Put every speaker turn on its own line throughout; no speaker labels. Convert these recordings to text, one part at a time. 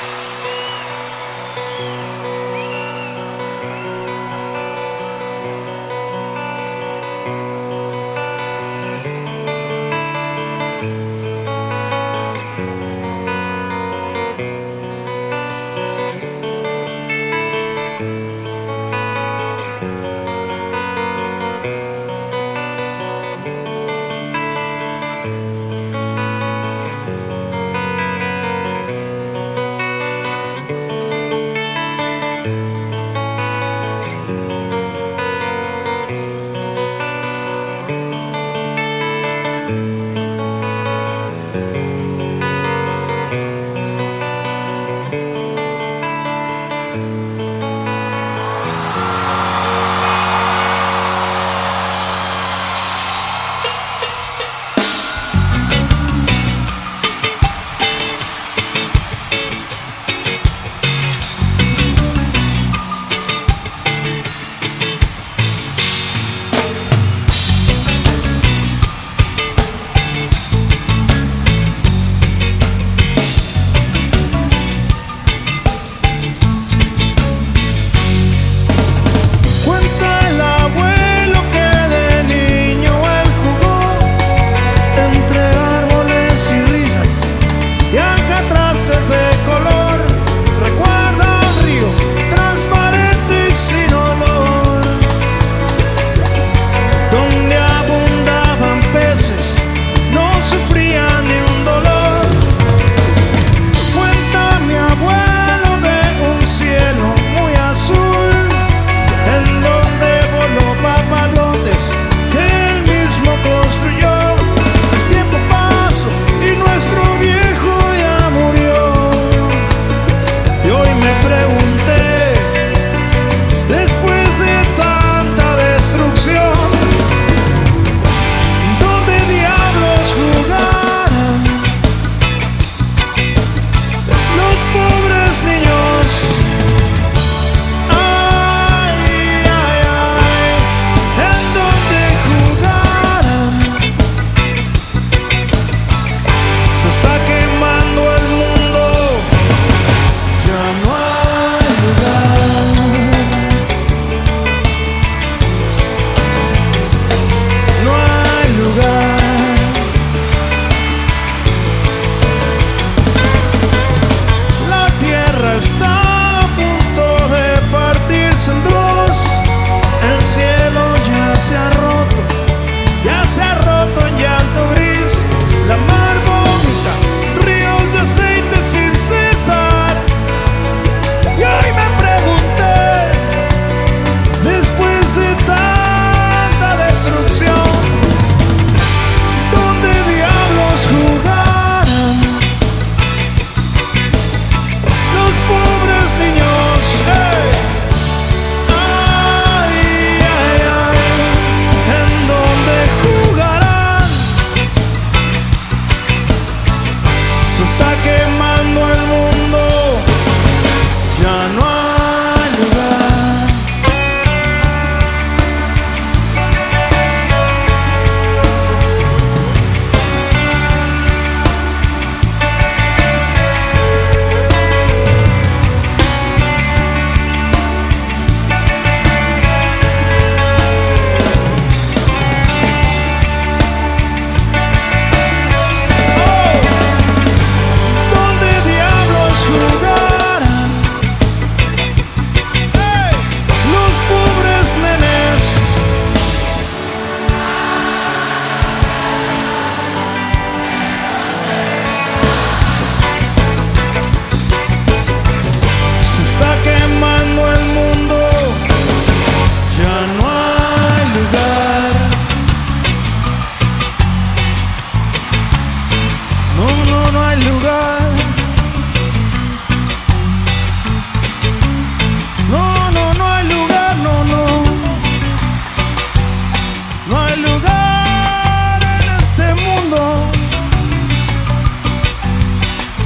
Bye. Sus paquetes.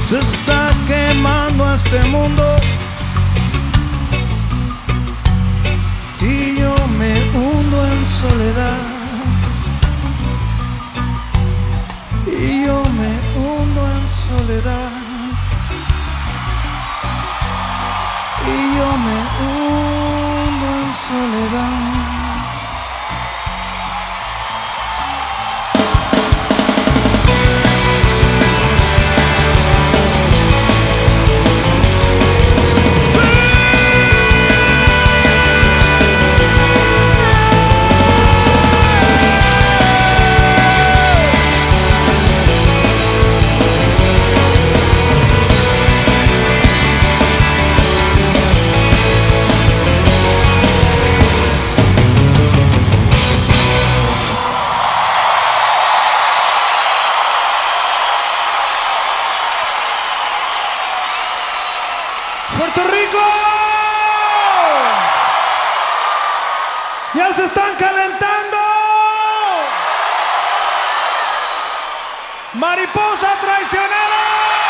se está quemando a este mundo. Y yo me hundo en soledad. Y yo me hundo en soledad. Ya se están calentando. Mariposa traicionera.